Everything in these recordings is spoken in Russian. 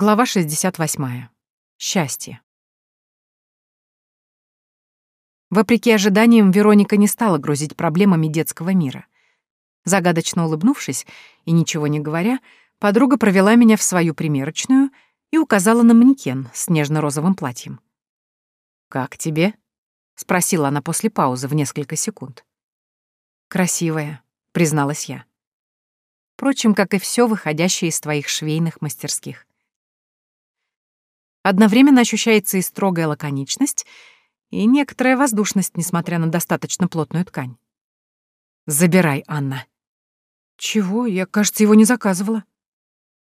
Глава 68. Счастье. Вопреки ожиданиям, Вероника не стала грузить проблемами детского мира. Загадочно улыбнувшись и ничего не говоря, подруга провела меня в свою примерочную и указала на манекен с нежно-розовым платьем. «Как тебе?» — спросила она после паузы в несколько секунд. «Красивая», — призналась я. Впрочем, как и все выходящее из твоих швейных мастерских. Одновременно ощущается и строгая лаконичность, и некоторая воздушность, несмотря на достаточно плотную ткань. «Забирай, Анна». «Чего? Я, кажется, его не заказывала».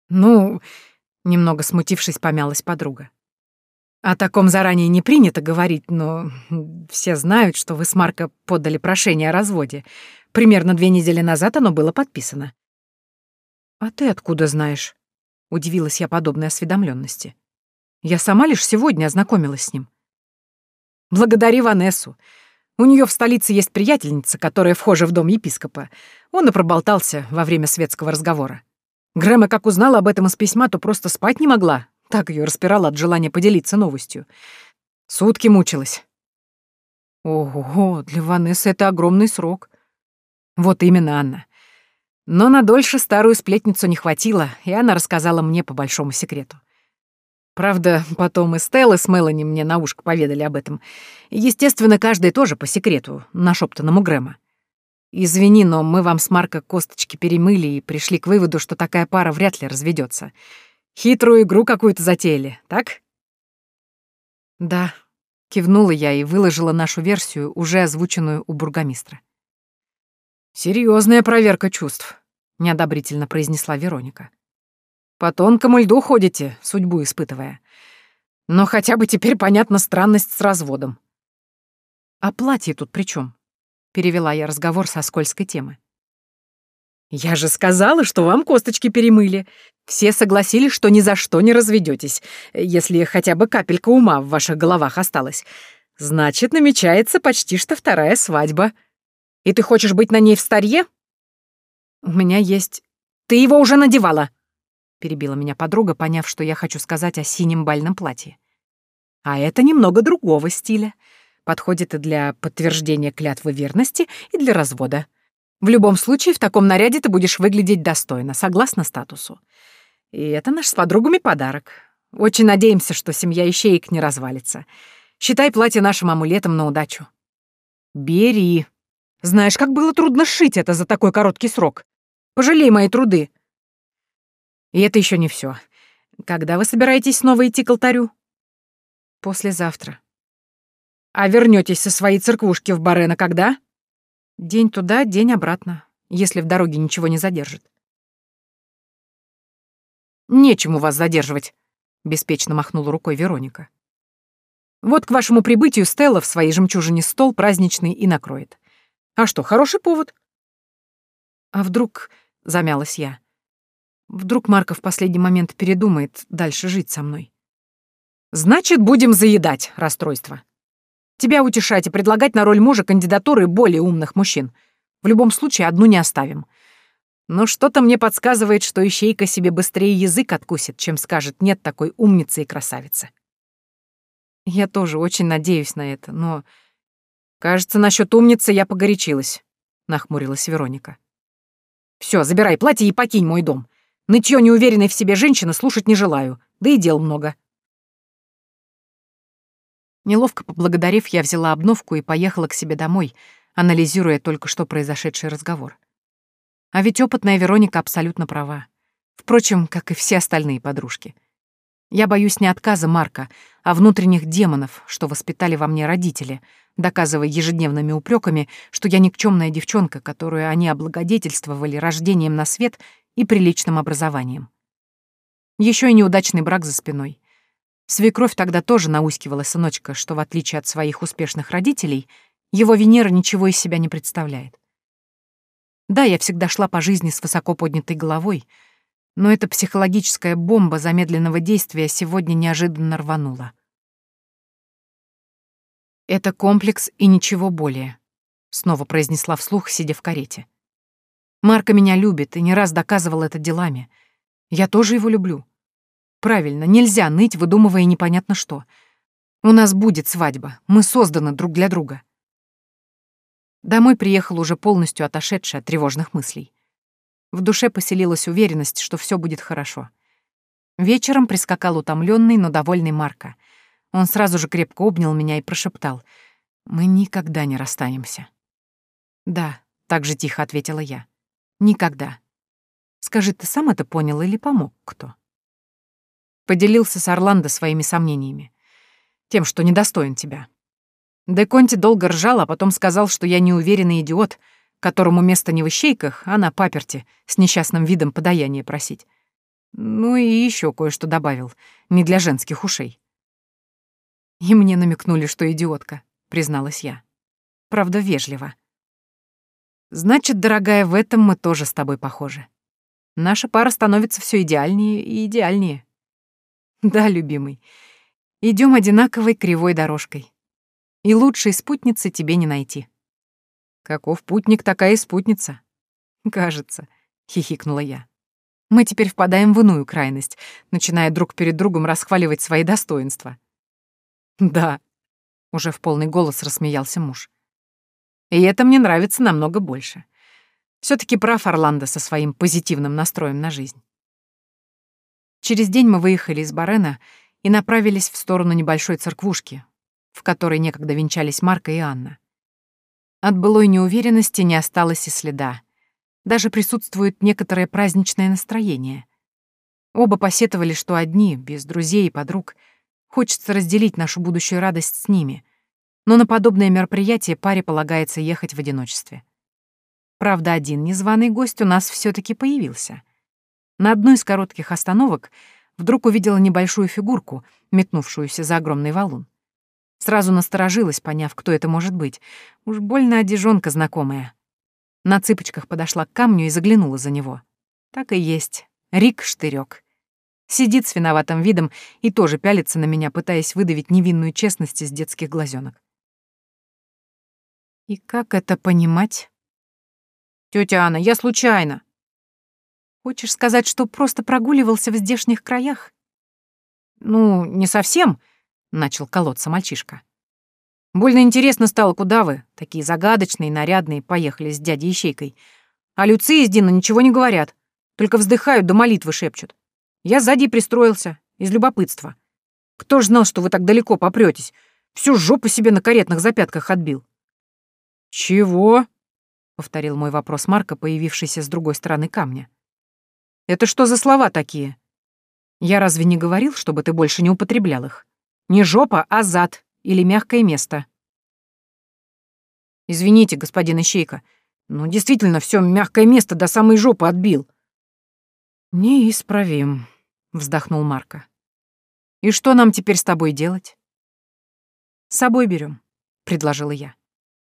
«Ну...» — немного смутившись, помялась подруга. «О таком заранее не принято говорить, но все знают, что вы с Марко подали прошение о разводе. Примерно две недели назад оно было подписано». «А ты откуда знаешь?» — удивилась я подобной осведомленности. Я сама лишь сегодня ознакомилась с ним. Благодари Ванессу. У нее в столице есть приятельница, которая вхожа в дом епископа. Он и проболтался во время светского разговора. Грэма, как узнала об этом из письма, то просто спать не могла. Так ее распирала от желания поделиться новостью. Сутки мучилась. Ого, для Ванессы это огромный срок. Вот именно, Анна. Но на дольше старую сплетницу не хватило, и она рассказала мне по большому секрету. Правда, потом и Стелла с Мелани мне на ушко поведали об этом. Естественно, каждый тоже по секрету, нашептанному Грэма. Извини, но мы вам с Марко косточки перемыли и пришли к выводу, что такая пара вряд ли разведется. Хитрую игру какую-то затеяли, так? Да, кивнула я и выложила нашу версию, уже озвученную у бургомистра. Серьезная проверка чувств, неодобрительно произнесла Вероника. По тонкому льду ходите, судьбу испытывая. Но хотя бы теперь понятна странность с разводом. А платье тут при чем? Перевела я разговор со скользкой темы. Я же сказала, что вам косточки перемыли. Все согласились, что ни за что не разведетесь, если хотя бы капелька ума в ваших головах осталась. Значит, намечается почти что вторая свадьба. И ты хочешь быть на ней в старье? У меня есть... Ты его уже надевала, — перебила меня подруга, поняв, что я хочу сказать о синем бальном платье. «А это немного другого стиля. Подходит и для подтверждения клятвы верности, и для развода. В любом случае, в таком наряде ты будешь выглядеть достойно, согласно статусу. И это наш с подругами подарок. Очень надеемся, что семья ищеек не развалится. Считай платье нашим амулетом на удачу». «Бери. Знаешь, как было трудно сшить это за такой короткий срок. Пожалей мои труды. И это еще не все. Когда вы собираетесь снова идти к алтарю? Послезавтра. А вернетесь со своей церквушки в Барена когда? День туда, день обратно, если в дороге ничего не задержит. Нечему вас задерживать, беспечно махнула рукой Вероника. Вот к вашему прибытию Стелла в своей жемчужине стол праздничный и накроет. А что, хороший повод? А вдруг, замялась я, Вдруг Марка в последний момент передумает дальше жить со мной. Значит, будем заедать расстройство. Тебя утешать и предлагать на роль мужа кандидатуры более умных мужчин. В любом случае, одну не оставим. Но что-то мне подсказывает, что ищейка себе быстрее язык откусит, чем скажет «нет такой умницы и красавицы». Я тоже очень надеюсь на это, но... Кажется, насчет умницы я погорячилась, — нахмурилась Вероника. Все, забирай платье и покинь мой дом. Нытьё неуверенной в себе женщины слушать не желаю, да и дел много. Неловко поблагодарив, я взяла обновку и поехала к себе домой, анализируя только что произошедший разговор. А ведь опытная Вероника абсолютно права. Впрочем, как и все остальные подружки. Я боюсь не отказа Марка, а внутренних демонов, что воспитали во мне родители, доказывая ежедневными упреками, что я никчемная девчонка, которую они облагодетельствовали рождением на свет и приличным образованием. Еще и неудачный брак за спиной. Свекровь тогда тоже наускивала сыночка, что, в отличие от своих успешных родителей, его Венера ничего из себя не представляет. Да, я всегда шла по жизни с высоко поднятой головой, но эта психологическая бомба замедленного действия сегодня неожиданно рванула. «Это комплекс и ничего более», — снова произнесла вслух, сидя в карете. Марка меня любит и не раз доказывал это делами. Я тоже его люблю. Правильно, нельзя ныть, выдумывая непонятно что. У нас будет свадьба, мы созданы друг для друга. Домой приехал уже полностью отошедший от тревожных мыслей. В душе поселилась уверенность, что все будет хорошо. Вечером прискакал утомленный, но довольный Марка. Он сразу же крепко обнял меня и прошептал. «Мы никогда не расстанемся». «Да», — так же тихо ответила я. «Никогда». Скажи, ты сам это понял или помог кто? Поделился с Орландо своими сомнениями. Тем, что недостоин тебя. Де Конти долго ржал, а потом сказал, что я неуверенный идиот, которому место не в ищейках, а на паперте, с несчастным видом подаяние просить. Ну и еще кое-что добавил, не для женских ушей. И мне намекнули, что идиотка, призналась я. Правда, вежливо. Значит, дорогая, в этом мы тоже с тобой похожи. Наша пара становится все идеальнее и идеальнее. Да, любимый, идем одинаковой кривой дорожкой. И лучшей спутницы тебе не найти. Каков путник, такая и спутница. Кажется, хихикнула я. Мы теперь впадаем в иную крайность, начиная друг перед другом расхваливать свои достоинства. Да, уже в полный голос рассмеялся муж. И это мне нравится намного больше. все таки прав Орландо со своим позитивным настроем на жизнь. Через день мы выехали из Барена и направились в сторону небольшой церквушки, в которой некогда венчались Марка и Анна. От былой неуверенности не осталось и следа. Даже присутствует некоторое праздничное настроение. Оба посетовали, что одни, без друзей и подруг, хочется разделить нашу будущую радость с ними, но на подобное мероприятие паре полагается ехать в одиночестве. Правда, один незваный гость у нас все таки появился. На одной из коротких остановок вдруг увидела небольшую фигурку, метнувшуюся за огромный валун. Сразу насторожилась, поняв, кто это может быть. Уж больно одежонка знакомая. На цыпочках подошла к камню и заглянула за него. Так и есть. Рик Штырёк. Сидит с виноватым видом и тоже пялится на меня, пытаясь выдавить невинную честность из детских глазенок. И как это понимать? Тетя Анна, я случайно. Хочешь сказать, что просто прогуливался в здешних краях? Ну, не совсем, начал колоться мальчишка. Больно интересно стало, куда вы, такие загадочные, нарядные, поехали с дядей Ищейкой. А Люция с Дина ничего не говорят, только вздыхают да молитвы шепчут. Я сзади пристроился, из любопытства. Кто ж знал, что вы так далеко попретесь? Всю жопу себе на каретных запятках отбил. «Чего?» — повторил мой вопрос Марка, появившийся с другой стороны камня. Это что за слова такие? Я разве не говорил, чтобы ты больше не употреблял их? Не жопа, а зад или мягкое место. Извините, господин Ищейка, но действительно все мягкое место до самой жопы отбил. Неисправим, вздохнул Марка. И что нам теперь с тобой делать? С собой берем, предложила я.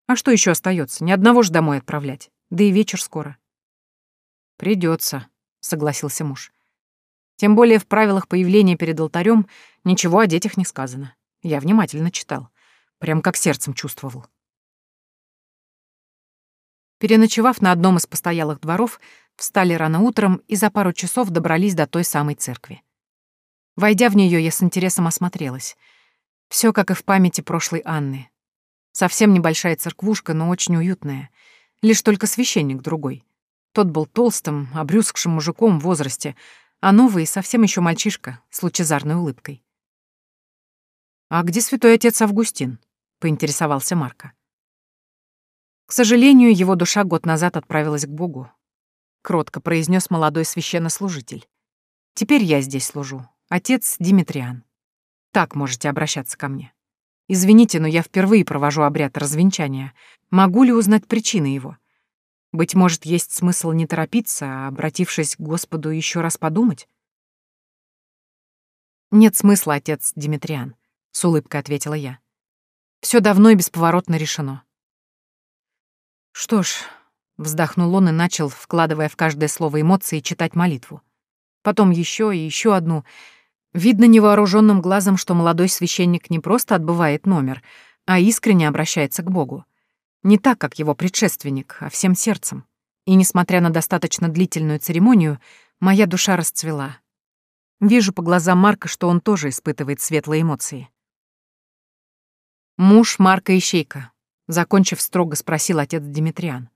А что еще остается? Ни одного ж домой отправлять. Да и вечер скоро. Придется, согласился муж. Тем более в правилах появления перед алтарем ничего о детях не сказано. Я внимательно читал. Прям как сердцем чувствовал. Переночевав на одном из постоялых дворов, встали рано утром и за пару часов добрались до той самой церкви. Войдя в нее, я с интересом осмотрелась. Все как и в памяти прошлой Анны. Совсем небольшая церквушка, но очень уютная. Лишь только священник другой. Тот был толстым, обрюзгшим мужиком в возрасте, а новый совсем еще мальчишка с лучезарной улыбкой. «А где святой отец Августин?» — поинтересовался Марко. К сожалению, его душа год назад отправилась к Богу. Кротко произнес молодой священнослужитель. «Теперь я здесь служу. Отец Димитриан. Так можете обращаться ко мне. Извините, но я впервые провожу обряд развенчания. Могу ли узнать причины его?» Быть может, есть смысл не торопиться, а, обратившись к Господу, еще раз подумать? «Нет смысла, отец Димитриан», — с улыбкой ответила я. Все давно и бесповоротно решено». «Что ж», — вздохнул он и начал, вкладывая в каждое слово эмоции, читать молитву. Потом еще и еще одну. Видно невооруженным глазом, что молодой священник не просто отбывает номер, а искренне обращается к Богу. Не так, как его предшественник, а всем сердцем. И, несмотря на достаточно длительную церемонию, моя душа расцвела. Вижу по глазам Марка, что он тоже испытывает светлые эмоции. Муж Марка Ищейка, закончив строго, спросил отец Димитриан.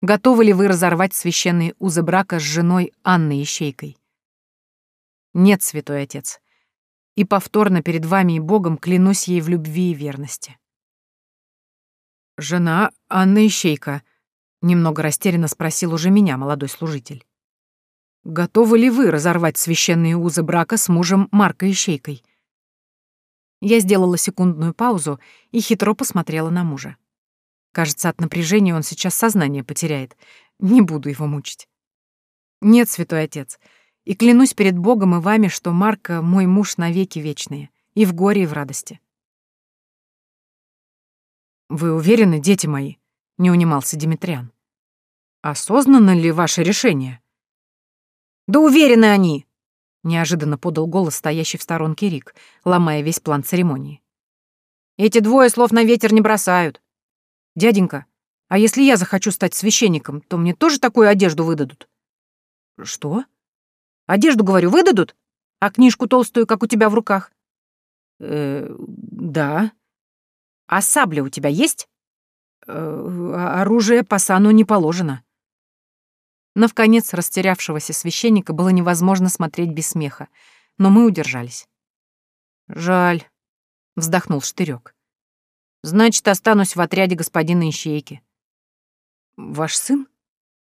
Готовы ли вы разорвать священные узы брака с женой Анной Ищейкой? Нет, святой отец. И повторно перед вами и Богом клянусь ей в любви и верности. Жена Анна Ищейка, немного растерянно спросил уже меня молодой служитель. Готовы ли вы разорвать священные узы брака с мужем Марка Ищейкой? Я сделала секундную паузу и хитро посмотрела на мужа. Кажется, от напряжения он сейчас сознание потеряет. Не буду его мучить. Нет, святой отец, и клянусь перед Богом и вами, что Марка — мой муж навеки вечные, и в горе, и в радости. Вы уверены, дети мои? — не унимался Димитриан. Осознанно ли ваше решение? Да уверены они! Неожиданно подал голос стоящий в сторонке Рик, ломая весь план церемонии. Эти двое слов на ветер не бросают. «Дяденька, а если я захочу стать священником, то мне тоже такую одежду выдадут?» «Что?» «Одежду, говорю, выдадут? А книжку толстую, как у тебя в руках?» «Э, да». «А сабля у тебя есть?» э, а «Оружие по сану не положено». Но в конец растерявшегося священника было невозможно смотреть без смеха, но мы удержались. «Жаль», — вздохнул Штырёк. Значит, останусь в отряде господина Ищейки. Ваш сын?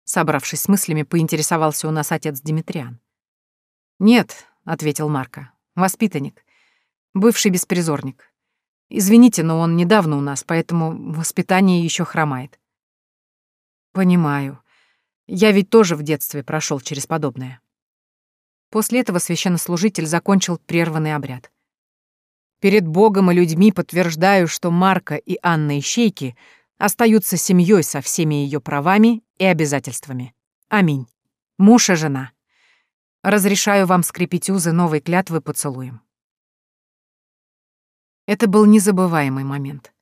Собравшись с мыслями, поинтересовался у нас отец Димитриан. Нет, ответил Марко. Воспитанник. Бывший беспризорник. Извините, но он недавно у нас, поэтому воспитание еще хромает. Понимаю. Я ведь тоже в детстве прошел через подобное. После этого священнослужитель закончил прерванный обряд. Перед Богом и людьми подтверждаю, что Марка и Анна Ищейки остаются семьей со всеми ее правами и обязательствами. Аминь. Муж и жена. Разрешаю вам скрепить узы новой клятвы поцелуем. Это был незабываемый момент.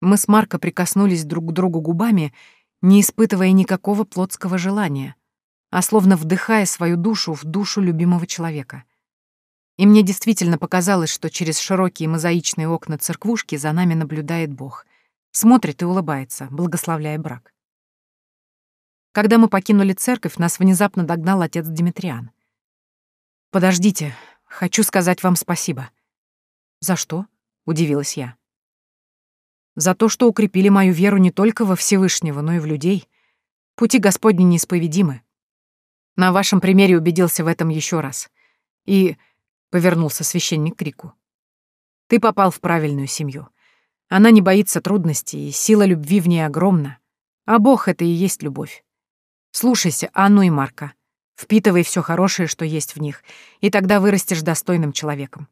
Мы с Марко прикоснулись друг к другу губами, не испытывая никакого плотского желания, а словно вдыхая свою душу в душу любимого человека — и мне действительно показалось, что через широкие мозаичные окна церквушки за нами наблюдает Бог. Смотрит и улыбается, благословляя брак. Когда мы покинули церковь, нас внезапно догнал отец Димитриан. «Подождите, хочу сказать вам спасибо». «За что?» — удивилась я. «За то, что укрепили мою веру не только во Всевышнего, но и в людей. Пути Господни неисповедимы. На вашем примере убедился в этом еще раз. И повернулся священник к Рику. Ты попал в правильную семью. Она не боится трудностей, и сила любви в ней огромна. А Бог — это и есть любовь. Слушайся Анну и Марка. Впитывай все хорошее, что есть в них, и тогда вырастешь достойным человеком.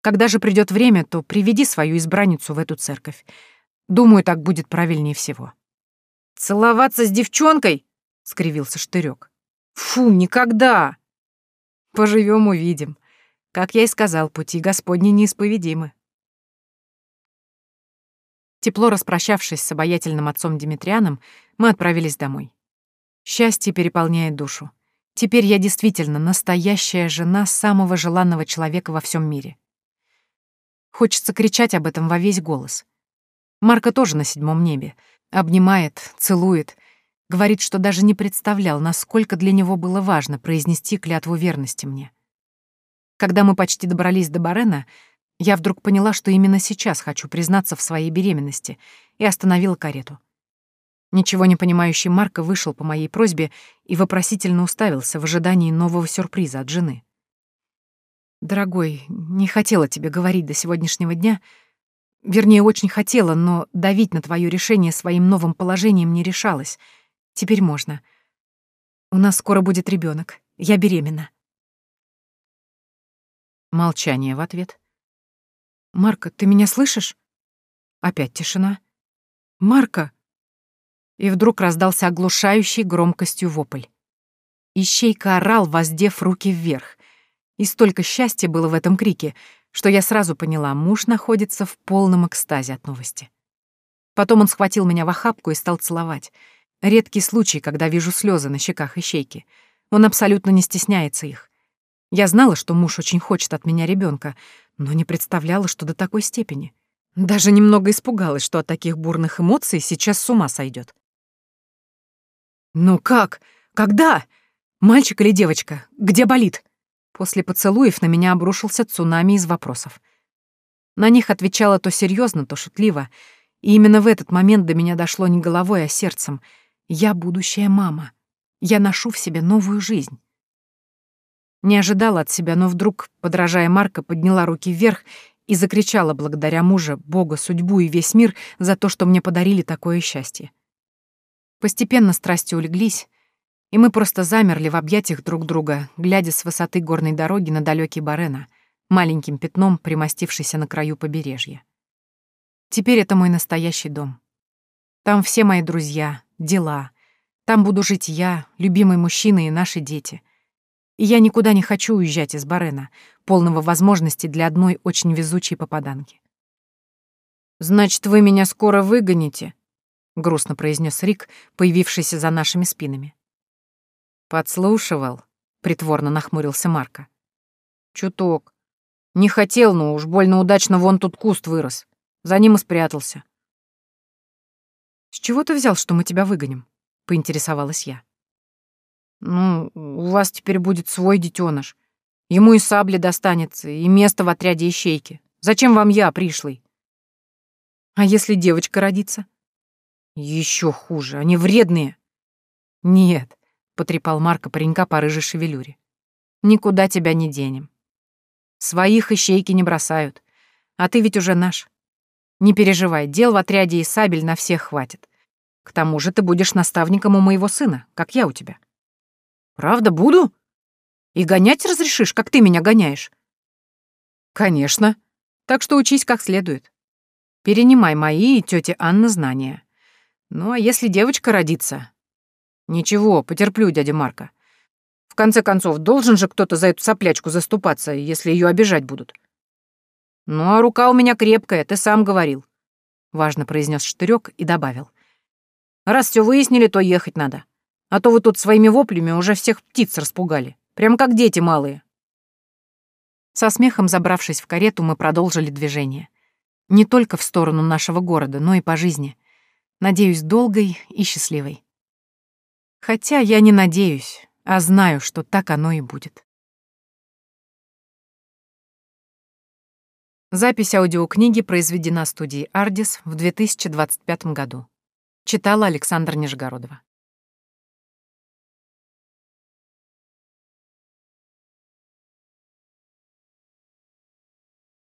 Когда же придет время, то приведи свою избранницу в эту церковь. Думаю, так будет правильнее всего. «Целоваться с девчонкой?» — скривился Штырек. «Фу, никогда!» «Поживем, увидим», как я и сказал, пути Господни неисповедимы. Тепло распрощавшись с обаятельным отцом Димитрианом, мы отправились домой. Счастье переполняет душу. Теперь я действительно настоящая жена самого желанного человека во всем мире. Хочется кричать об этом во весь голос. Марка тоже на седьмом небе. Обнимает, целует, говорит, что даже не представлял, насколько для него было важно произнести клятву верности мне. Когда мы почти добрались до Барена, я вдруг поняла, что именно сейчас хочу признаться в своей беременности, и остановила карету. Ничего не понимающий Марко вышел по моей просьбе и вопросительно уставился в ожидании нового сюрприза от жены. «Дорогой, не хотела тебе говорить до сегодняшнего дня. Вернее, очень хотела, но давить на твое решение своим новым положением не решалась. Теперь можно. У нас скоро будет ребенок. Я беременна». Молчание в ответ. «Марка, ты меня слышишь?» Опять тишина. «Марка!» И вдруг раздался оглушающий громкостью вопль. Ищейка орал, воздев руки вверх. И столько счастья было в этом крике, что я сразу поняла, муж находится в полном экстазе от новости. Потом он схватил меня в охапку и стал целовать. Редкий случай, когда вижу слезы на щеках Ищейки. Он абсолютно не стесняется их. Я знала, что муж очень хочет от меня ребенка, но не представляла, что до такой степени. Даже немного испугалась, что от таких бурных эмоций сейчас с ума сойдет. «Ну как? Когда? Мальчик или девочка? Где болит?» После поцелуев на меня обрушился цунами из вопросов. На них отвечала то серьезно, то шутливо, и именно в этот момент до меня дошло не головой, а сердцем. Я будущая мама. Я ношу в себе новую жизнь. Не ожидала от себя, но вдруг, подражая Марка, подняла руки вверх и закричала благодаря мужа, Бога, судьбу и весь мир за то, что мне подарили такое счастье. Постепенно страсти улеглись, и мы просто замерли в объятиях друг друга, глядя с высоты горной дороги на далекий Барена, маленьким пятном, примостившийся на краю побережья. Теперь это мой настоящий дом. Там все мои друзья, дела. Там буду жить я, любимый мужчина и наши дети — и я никуда не хочу уезжать из Барена, полного возможностей для одной очень везучей попаданки. «Значит, вы меня скоро выгоните?» — грустно произнес Рик, появившийся за нашими спинами. «Подслушивал», — притворно нахмурился Марко. «Чуток. Не хотел, но уж больно удачно вон тут куст вырос. За ним и спрятался». «С чего ты взял, что мы тебя выгоним?» — поинтересовалась я. Ну, у вас теперь будет свой детеныш. Ему и сабли достанется, и место в отряде ищейки. Зачем вам я, пришлый? А если девочка родится? Еще хуже, они вредные. Нет, потрепал Марка паренька по рыжей шевелюре. Никуда тебя не денем. Своих ищейки не бросают. А ты ведь уже наш. Не переживай, дел в отряде и сабель на всех хватит. К тому же ты будешь наставником у моего сына, как я у тебя. Правда, буду? И гонять разрешишь, как ты меня гоняешь? Конечно. Так что учись как следует. Перенимай мои и тети Анна знания. Ну, а если девочка родится? Ничего, потерплю, дядя Марка. В конце концов, должен же кто-то за эту соплячку заступаться, если ее обижать будут. Ну, а рука у меня крепкая, ты сам говорил. Важно произнес Штырек и добавил. Раз все выяснили, то ехать надо. А то вы тут своими воплями уже всех птиц распугали. Прям как дети малые». Со смехом забравшись в карету, мы продолжили движение. Не только в сторону нашего города, но и по жизни. Надеюсь, долгой и счастливой. Хотя я не надеюсь, а знаю, что так оно и будет. Запись аудиокниги произведена студией «Ардис» в 2025 году. Читала Александра Нижегородова.